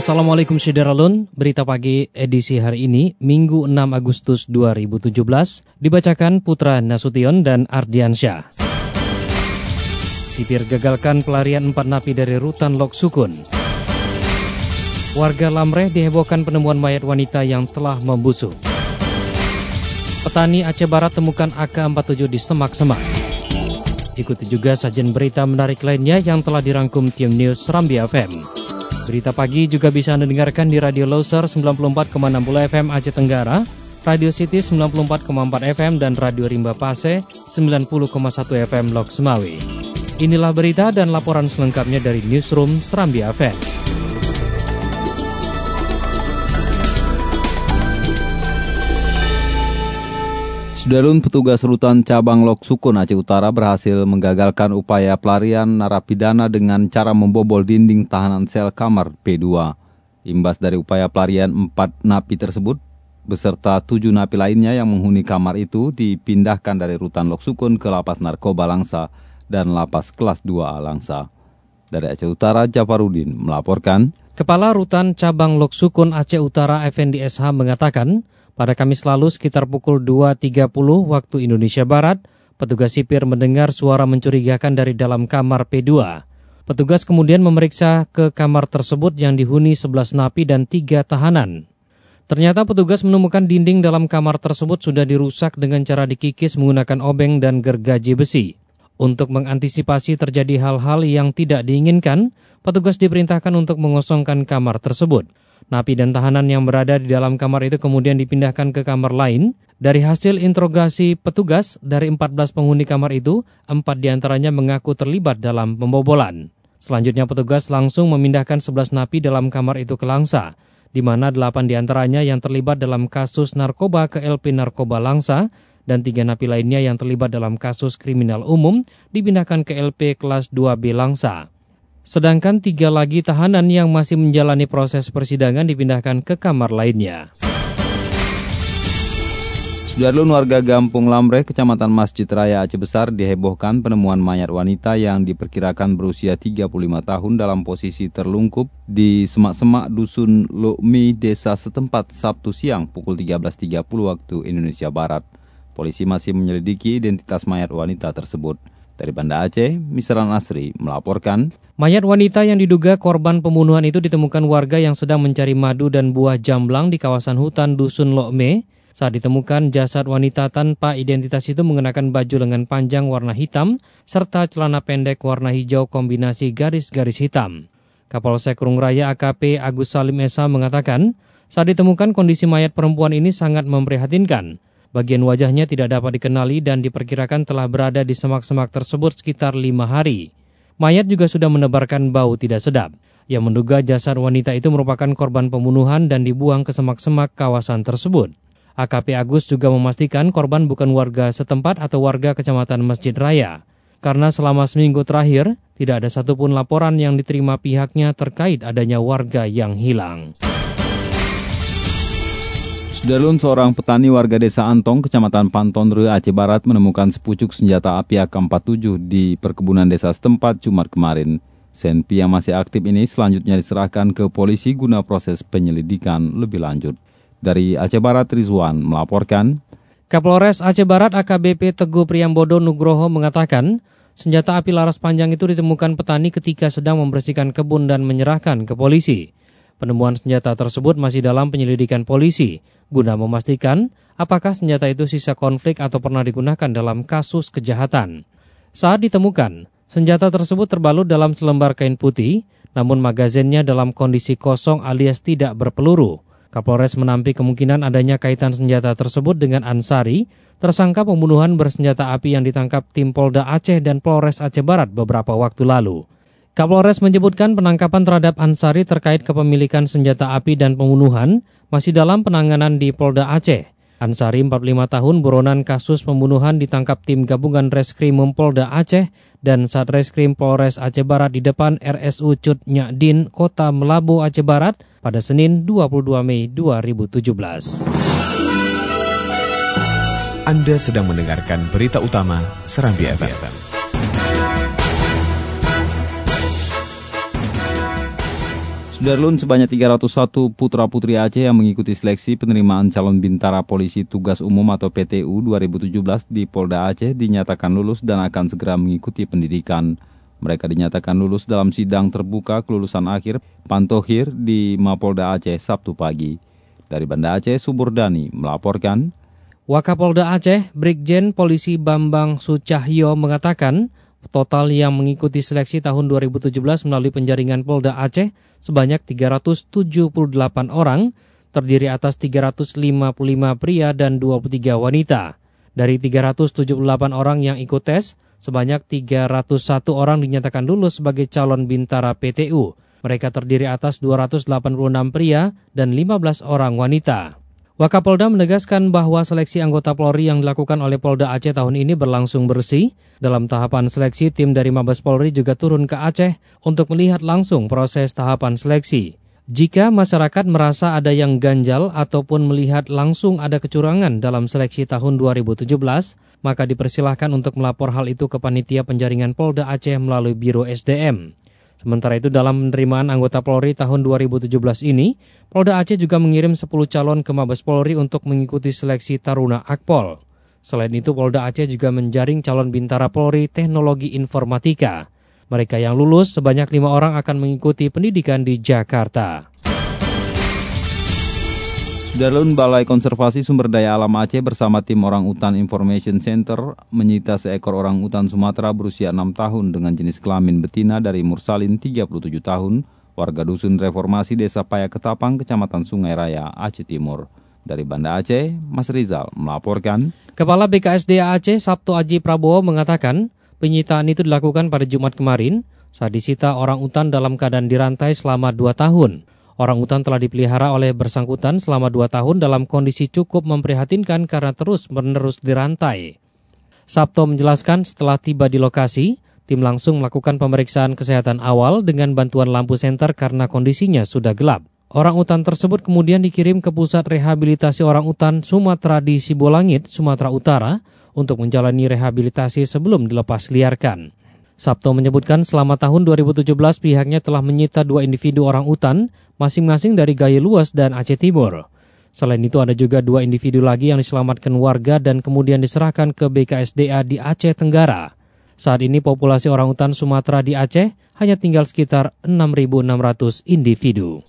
Assalamualaikum Syederalun, berita pagi edisi hari ini, Minggu 6 Agustus 2017, dibacakan Putra Nasution dan Ardiansyah. Sipir gagalkan pelarian empat napi dari rutan Lok Sukun. Warga Lamreh dihebohkan penemuan mayat wanita yang telah membusuk. Petani Aceh Barat temukan AK-47 di semak-semak. Ikuti juga sajian berita menarik lainnya yang telah dirangkum tim News Serambi FM. Berita pagi juga bisa Anda dengarkan di Radio Loser 94,60 FM Aceh Tenggara, Radio City 94,4 FM, dan Radio Rimba Pase 90,1 FM Lok Semawi. Inilah berita dan laporan selengkapnya dari Newsroom Serambi FM. Sudarun petugas rutan cabang Lok Sukun Aceh Utara berhasil menggagalkan upaya pelarian narapidana dengan cara membobol dinding tahanan sel kamar P2. Imbas dari upaya pelarian empat napi tersebut, beserta tujuh napi lainnya yang menghuni kamar itu dipindahkan dari rutan Lok Sukun ke lapas narkoba Langsa dan lapas kelas 2A Langsa. Dari Aceh Utara, Jafarudin melaporkan. Kepala Rutan Cabang Lok Sukun Aceh Utara Effendi SH mengatakan, pada Kamis lalu sekitar pukul 2.30 waktu Indonesia Barat, petugas sipir mendengar suara mencurigakan dari dalam kamar P2. Petugas kemudian memeriksa ke kamar tersebut yang dihuni 11 napi dan 3 tahanan. Ternyata petugas menemukan dinding dalam kamar tersebut sudah dirusak dengan cara dikikis menggunakan obeng dan gergaji besi. Untuk mengantisipasi terjadi hal-hal yang tidak diinginkan, petugas diperintahkan untuk mengosongkan kamar tersebut. Napi dan tahanan yang berada di dalam kamar itu kemudian dipindahkan ke kamar lain. Dari hasil interogasi petugas, dari 14 penghuni kamar itu, empat di antaranya mengaku terlibat dalam pembobolan. Selanjutnya petugas langsung memindahkan 11 napi dalam kamar itu ke Langsa, di mana 8 di antaranya yang terlibat dalam kasus narkoba ke LP Narkoba Langsa, dan tiga napi lainnya yang terlibat dalam kasus kriminal umum dipindahkan ke LP kelas 2B Langsa. Sedangkan tiga lagi tahanan yang masih menjalani proses persidangan dipindahkan ke kamar lainnya. Sudarlun warga Gampung Lamre, Kecamatan Masjid Raya Aceh Besar dihebohkan penemuan mayat wanita yang diperkirakan berusia 35 tahun dalam posisi terlungkup di semak-semak Dusun Lukmi, Desa setempat Sabtu siang pukul 13.30 waktu Indonesia Barat. Polisi masih menyelidiki identitas mayat wanita tersebut. Dari Banda Aceh, Misran Asri melaporkan, Mayat wanita yang diduga korban pembunuhan itu ditemukan warga yang sedang mencari madu dan buah jamblang di kawasan hutan Dusun Lokme. Saat ditemukan, jasad wanita tanpa identitas itu mengenakan baju lengan panjang warna hitam serta celana pendek warna hijau kombinasi garis-garis hitam. Kapolsek Rung Raya AKP Agus Salim Esa mengatakan, saat ditemukan kondisi mayat perempuan ini sangat memprihatinkan. Bagian wajahnya tidak dapat dikenali dan diperkirakan telah berada di semak-semak tersebut sekitar lima hari. Mayat juga sudah menebarkan bau tidak sedap. Yang menduga jasad wanita itu merupakan korban pembunuhan dan dibuang ke semak-semak kawasan tersebut. AKP Agus juga memastikan korban bukan warga setempat atau warga kecamatan Masjid Raya. Karena selama seminggu terakhir, tidak ada satupun laporan yang diterima pihaknya terkait adanya warga yang hilang. Sudarlun seorang petani warga desa Antong, kecamatan Pantonre, Aceh Barat menemukan sepucuk senjata api AK-47 di perkebunan desa setempat Jumat kemarin. Senpi yang masih aktif ini selanjutnya diserahkan ke polisi guna proses penyelidikan lebih lanjut. Dari Aceh Barat, Rizwan melaporkan. Kapolres Aceh Barat AKBP Teguh Priyambodo Nugroho mengatakan, senjata api laras panjang itu ditemukan petani ketika sedang membersihkan kebun dan menyerahkan ke polisi. Penemuan senjata tersebut masih dalam penyelidikan polisi, guna memastikan apakah senjata itu sisa konflik atau pernah digunakan dalam kasus kejahatan. Saat ditemukan, senjata tersebut terbalut dalam selembar kain putih, namun magazinnya dalam kondisi kosong alias tidak berpeluru. Kapolres menampik kemungkinan adanya kaitan senjata tersebut dengan Ansari, tersangka pembunuhan bersenjata api yang ditangkap tim Polda Aceh dan Polres Aceh Barat beberapa waktu lalu. Kapolres menyebutkan penangkapan terhadap Ansari terkait kepemilikan senjata api dan pembunuhan masih dalam penanganan di Polda Aceh. Ansari 45 tahun buronan kasus pembunuhan ditangkap tim gabungan Reskrimum Polda Aceh dan Satreskrim Polres Aceh Barat di depan RSU Cut Nyadin, Kota Melabu, Aceh Barat pada Senin 22 Mei 2017. Anda sedang mendengarkan berita utama Serambi FM. Sudarlun sebanyak 301 putra-putri Aceh yang mengikuti seleksi penerimaan calon bintara polisi tugas umum atau PTU 2017 di Polda Aceh dinyatakan lulus dan akan segera mengikuti pendidikan. Mereka dinyatakan lulus dalam sidang terbuka kelulusan akhir Pantohir di Mapolda Aceh Sabtu pagi. Dari Banda Aceh, Suburdani melaporkan. Wakapolda Aceh, Brigjen Polisi Bambang Sucahyo mengatakan, Total yang mengikuti seleksi tahun 2017 melalui penjaringan Polda Aceh sebanyak 378 orang, terdiri atas 355 pria dan 23 wanita. Dari 378 orang yang ikut tes, sebanyak 301 orang dinyatakan lulus sebagai calon bintara PTU. Mereka terdiri atas 286 pria dan 15 orang wanita. Wakapolda menegaskan bahwa seleksi anggota Polri yang dilakukan oleh Polda Aceh tahun ini berlangsung bersih. Dalam tahapan seleksi, tim dari Mabes Polri juga turun ke Aceh untuk melihat langsung proses tahapan seleksi. Jika masyarakat merasa ada yang ganjal ataupun melihat langsung ada kecurangan dalam seleksi tahun 2017, maka dipersilahkan untuk melapor hal itu ke Panitia Penjaringan Polda Aceh melalui Biro SDM. Sementara itu dalam penerimaan anggota Polri tahun 2017 ini, Polda Aceh juga mengirim 10 calon ke Mabes Polri untuk mengikuti seleksi Taruna Akpol. Selain itu, Polda Aceh juga menjaring calon bintara Polri teknologi informatika. Mereka yang lulus sebanyak lima orang akan mengikuti pendidikan di Jakarta. Darun Balai Konservasi Sumber Daya Alam Aceh bersama tim Orang Utan Information Center menyita seekor orang utan Sumatera berusia 6 tahun dengan jenis kelamin betina dari Mursalin 37 tahun, warga Dusun Reformasi Desa Paya Ketapang, Kecamatan Sungai Raya, Aceh Timur. Dari Banda Aceh, Mas Rizal melaporkan. Kepala BKSDA Aceh Sabtu Aji Prabowo mengatakan penyitaan itu dilakukan pada Jumat kemarin saat disita orang utan dalam keadaan dirantai selama 2 tahun. Orang utan telah dipelihara oleh bersangkutan selama dua tahun dalam kondisi cukup memprihatinkan karena terus-menerus dirantai. Sabto menjelaskan setelah tiba di lokasi, tim langsung melakukan pemeriksaan kesehatan awal dengan bantuan lampu senter karena kondisinya sudah gelap. Orang utan tersebut kemudian dikirim ke Pusat Rehabilitasi Orang Utan Sumatera di Sibolangit, Sumatera Utara, untuk menjalani rehabilitasi sebelum dilepas liarkan. Sabto menyebutkan selama tahun 2017 pihaknya telah menyita dua individu orang utan, masing-masing dari Gaya Luas dan Aceh Timur. Selain itu ada juga dua individu lagi yang diselamatkan warga dan kemudian diserahkan ke BKSDA di Aceh Tenggara. Saat ini populasi orang utan Sumatera di Aceh hanya tinggal sekitar 6.600 individu.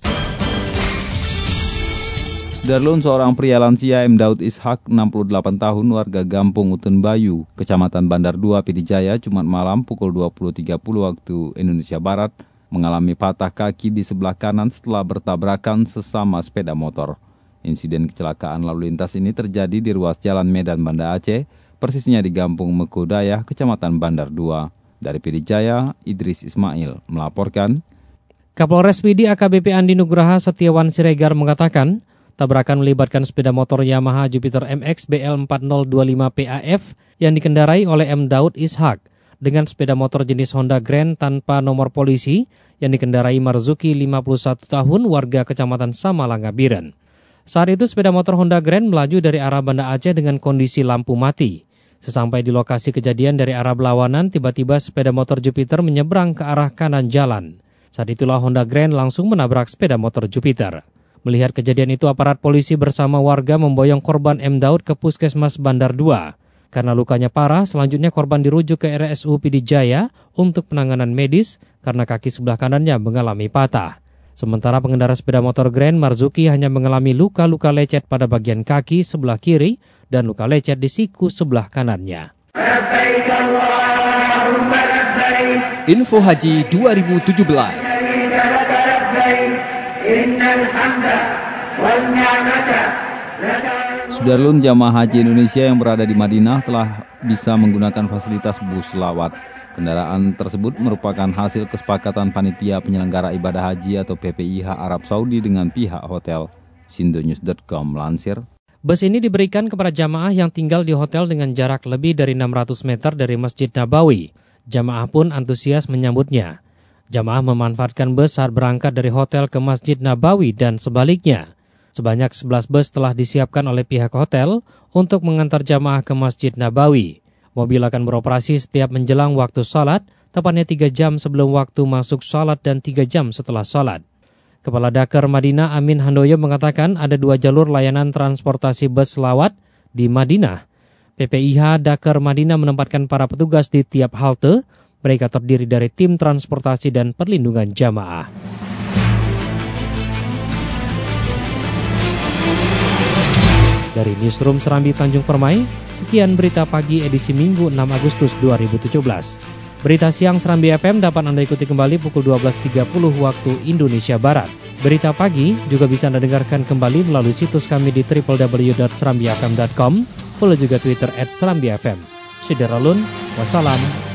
Darlun seorang pria lansia M. Daud Ishak, 68 tahun, warga Gampung Utun Bayu, Kecamatan Bandar 2, Pidijaya, Jumat malam pukul 20.30 waktu Indonesia Barat, mengalami patah kaki di sebelah kanan setelah bertabrakan sesama sepeda motor. Insiden kecelakaan lalu lintas ini terjadi di ruas Jalan Medan Banda Aceh, persisnya di Gampung Mekodaya, Kecamatan Bandar 2. Dari Pidijaya, Idris Ismail melaporkan. Kapolres Pidi AKBP Andi Nugraha Setiawan Siregar mengatakan, Tabrakan melibatkan sepeda motor Yamaha Jupiter MX BL4025 PAF yang dikendarai oleh M. Daud Ishak dengan sepeda motor jenis Honda Grand tanpa nomor polisi yang dikendarai Marzuki 51 tahun warga kecamatan Samalanga Biren. Saat itu sepeda motor Honda Grand melaju dari arah Banda Aceh dengan kondisi lampu mati. Sesampai di lokasi kejadian dari arah berlawanan, tiba-tiba sepeda motor Jupiter menyeberang ke arah kanan jalan. Saat itulah Honda Grand langsung menabrak sepeda motor Jupiter. Melihat kejadian itu, aparat polisi bersama warga memboyong korban M. Daud ke Puskesmas Bandar 2. Karena lukanya parah, selanjutnya korban dirujuk ke RSU Pidijaya untuk penanganan medis karena kaki sebelah kanannya mengalami patah. Sementara pengendara sepeda motor Grand Marzuki hanya mengalami luka-luka lecet pada bagian kaki sebelah kiri dan luka lecet di siku sebelah kanannya. Info Haji 2017 Sudarlun jamaah haji Indonesia yang berada di Madinah telah bisa menggunakan fasilitas bus lawat. Kendaraan tersebut merupakan hasil kesepakatan panitia penyelenggara ibadah haji atau PPIH Arab Saudi dengan pihak hotel. Sindonews.com lansir. Bus ini diberikan kepada jamaah yang tinggal di hotel dengan jarak lebih dari 600 meter dari Masjid Nabawi. Jamaah pun antusias menyambutnya. Jamaah memanfaatkan bus saat berangkat dari hotel ke Masjid Nabawi dan sebaliknya. Sebanyak 11 bus telah disiapkan oleh pihak hotel untuk mengantar jamaah ke Masjid Nabawi. Mobil akan beroperasi setiap menjelang waktu sholat, tepatnya 3 jam sebelum waktu masuk sholat dan 3 jam setelah sholat. Kepala Dakar Madinah Amin Handoyo mengatakan ada dua jalur layanan transportasi bus lawat di Madinah. PPIH Dakar Madinah menempatkan para petugas di tiap halte. Mereka terdiri dari tim transportasi dan perlindungan jamaah. Dari Newsroom Serambi Tanjung Permai, sekian berita pagi edisi Minggu 6 Agustus 2017. Berita siang Serambi FM dapat Anda ikuti kembali pukul 12.30 waktu Indonesia Barat. Berita pagi juga bisa Anda dengarkan kembali melalui situs kami di www.serambifm.com, follow juga Twitter at Serambi FM. Syederalun, wassalam,